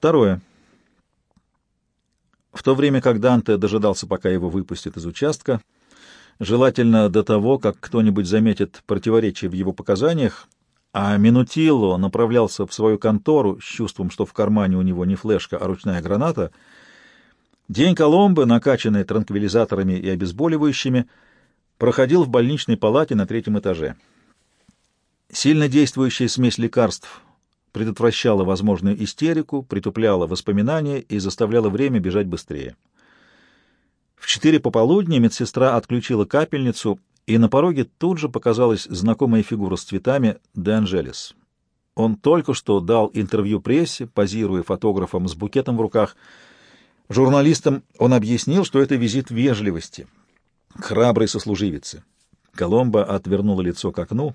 Второе. В то время как Данте дожидался, пока его выпустят из участка, желательно до того, как кто-нибудь заметит противоречие в его показаниях, а Минутило направлялся в свою контору с чувством, что в кармане у него не флешка, а ручная граната, день Коломбы, накачанный транквилизаторами и обезболивающими, проходил в больничной палате на третьем этаже. Сильно действующая смесь лекарств предотвращала возможную истерику, притупляла воспоминания и заставляла время бежать быстрее. В четыре пополудни медсестра отключила капельницу и на пороге тут же показалась знакомая фигура с цветами Де Анжелес. Он только что дал интервью прессе, позируя фотографом с букетом в руках. Журналистам он объяснил, что это визит вежливости к храброй сослуживице. Коломба отвернула лицо к окну.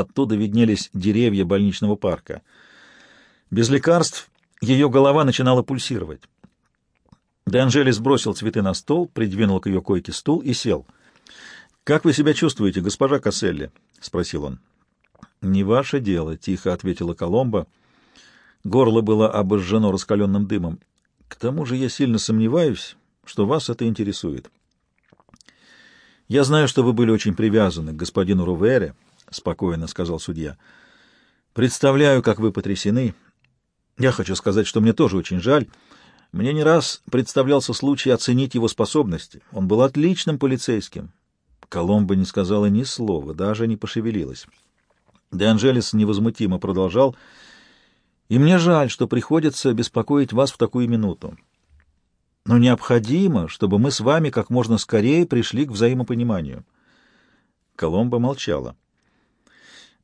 Оттуда виднелись деревья больничного парка. Без лекарств ее голова начинала пульсировать. Де Анжелес бросил цветы на стол, придвинул к ее койке стул и сел — «Как вы себя чувствуете, госпожа Касселли?» — спросил он. «Не ваше дело», — тихо ответила Коломба. Горло было обожжено раскаленным дымом. «К тому же я сильно сомневаюсь, что вас это интересует». «Я знаю, что вы были очень привязаны к господину Рувере», — спокойно сказал судья. «Представляю, как вы потрясены. Я хочу сказать, что мне тоже очень жаль. Мне не раз представлялся случай оценить его способности. Он был отличным полицейским, Коломба не сказала ни слова, даже не пошевелилась. Де Анжелес невозмутимо продолжал. «И мне жаль, что приходится беспокоить вас в такую минуту. Но необходимо, чтобы мы с вами как можно скорее пришли к взаимопониманию». Коломба молчала.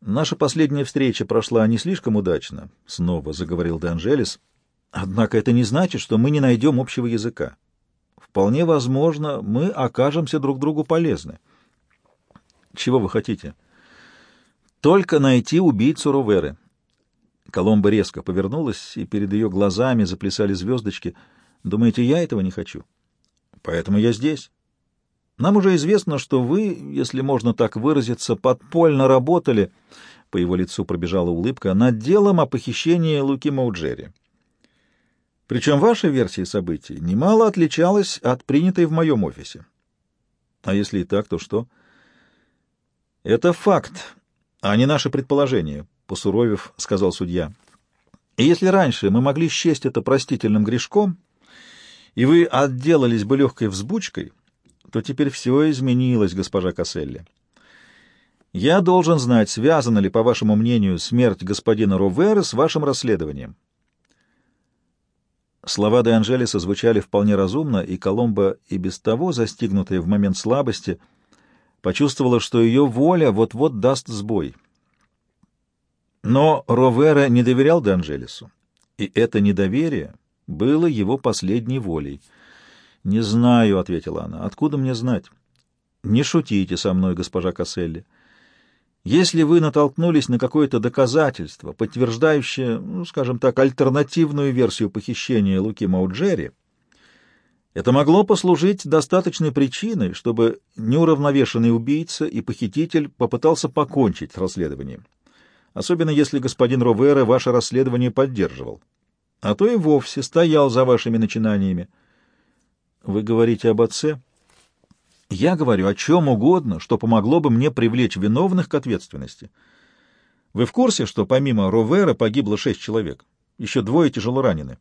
«Наша последняя встреча прошла не слишком удачно», — снова заговорил Де. «Однако это не значит, что мы не найдем общего языка. Вполне возможно, мы окажемся друг другу полезны». Чего вы хотите? Только найти убийцу Роверы. Коломба резко повернулась, и перед ее глазами заплясали звездочки. Думаете, я этого не хочу? Поэтому я здесь. Нам уже известно, что вы, если можно так выразиться, подпольно работали, по его лицу пробежала улыбка, над делом о похищении Луки Мауджери. Причем ваша версия событий немало отличалась от принятой в моем офисе. А если и так, то что? — «Это факт, а не наше предположение», — посуровев, сказал судья. «И если раньше мы могли счесть это простительным грешком, и вы отделались бы легкой взбучкой, то теперь все изменилось, госпожа Касселли. Я должен знать, связана ли, по вашему мнению, смерть господина Ровера с вашим расследованием». Слова де Анжелеса звучали вполне разумно, и Коломбо, и без того застигнутая в момент слабости, — почувствовала, что ее воля вот-вот даст сбой. Но Ровера не доверял Де и это недоверие было его последней волей. «Не знаю», — ответила она, — «откуда мне знать?» «Не шутите со мной, госпожа Касселли. Если вы натолкнулись на какое-то доказательство, подтверждающее, ну, скажем так, альтернативную версию похищения Луки Мауджери, это могло послужить достаточной причиной, чтобы неуравновешенный убийца и похититель попытался покончить с расследованием, особенно если господин Ровера ваше расследование поддерживал, а то и вовсе стоял за вашими начинаниями. Вы говорите об отце? Я говорю о чем угодно, что помогло бы мне привлечь виновных к ответственности. Вы в курсе, что помимо Ровера погибло шесть человек? Еще двое тяжело ранены.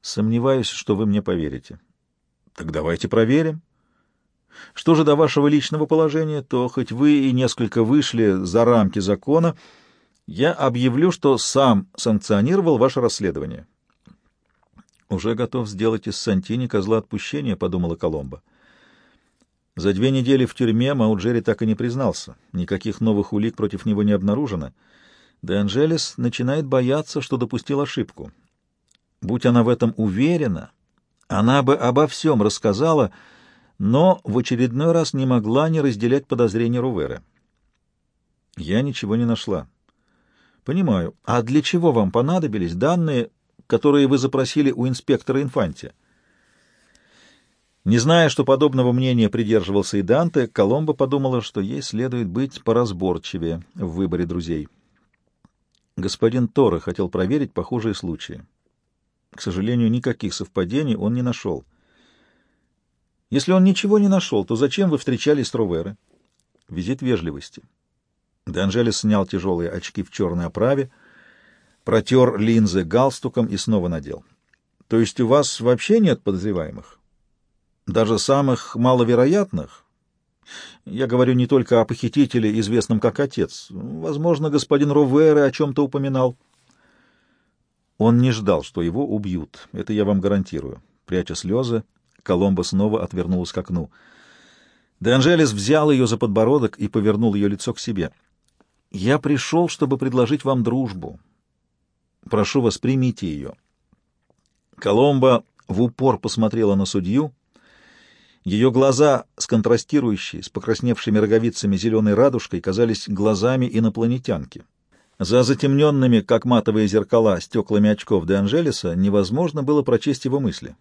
Сомневаюсь, что вы мне поверите. Так давайте проверим. Что же до вашего личного положения, то хоть вы и несколько вышли за рамки закона, я объявлю, что сам санкционировал ваше расследование. Уже готов сделать из Сантини козла отпущения, подумала Коломба. За две недели в тюрьме Мауджери так и не признался. Никаких новых улик против него не обнаружено. Де Анжелес начинает бояться, что допустил ошибку. Будь она в этом уверена, она бы обо всем рассказала, но в очередной раз не могла не разделять подозрения Руверы. Я ничего не нашла. Понимаю. А для чего вам понадобились данные, которые вы запросили у инспектора Инфанти? Не зная, что подобного мнения придерживался и Данте, Коломбо подумала, что ей следует быть поразборчивее в выборе друзей. Господин Тора хотел проверить похожие случаи. К сожалению, никаких совпадений он не нашел. Если он ничего не нашел, то зачем вы встречались с Роверы? Визит вежливости. Де снял тяжелые очки в черной оправе, протер линзы галстуком и снова надел. — То есть у вас вообще нет подозреваемых? Даже самых маловероятных? Я говорю не только о похитителе, известном как отец. Возможно, господин Ровере о чем-то упоминал. Он не ждал, что его убьют. Это я вам гарантирую. Пряча слезы, Коломбо снова отвернулась к окну. Де Анжелес взял ее за подбородок и повернул ее лицо к себе — я пришел, чтобы предложить вам дружбу. Прошу вас, примите ее. Коломба в упор посмотрела на судью. Ее глаза, сконтрастирующие с покрасневшими роговицами зеленой радужкой, казались глазами инопланетянки. За затемненными, как матовые зеркала, стеклами очков де Анжелеса невозможно было прочесть его мысли.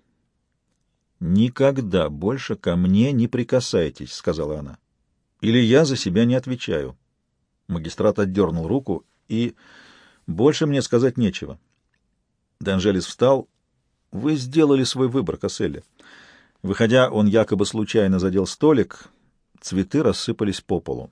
«Никогда больше ко мне не прикасайтесь», — сказала она. «Или я за себя не отвечаю». Магистрат отдернул руку, и больше мне сказать нечего. Данжелис встал. «Вы сделали свой выбор, Касселли». Выходя, он якобы случайно задел столик, цветы рассыпались по полу.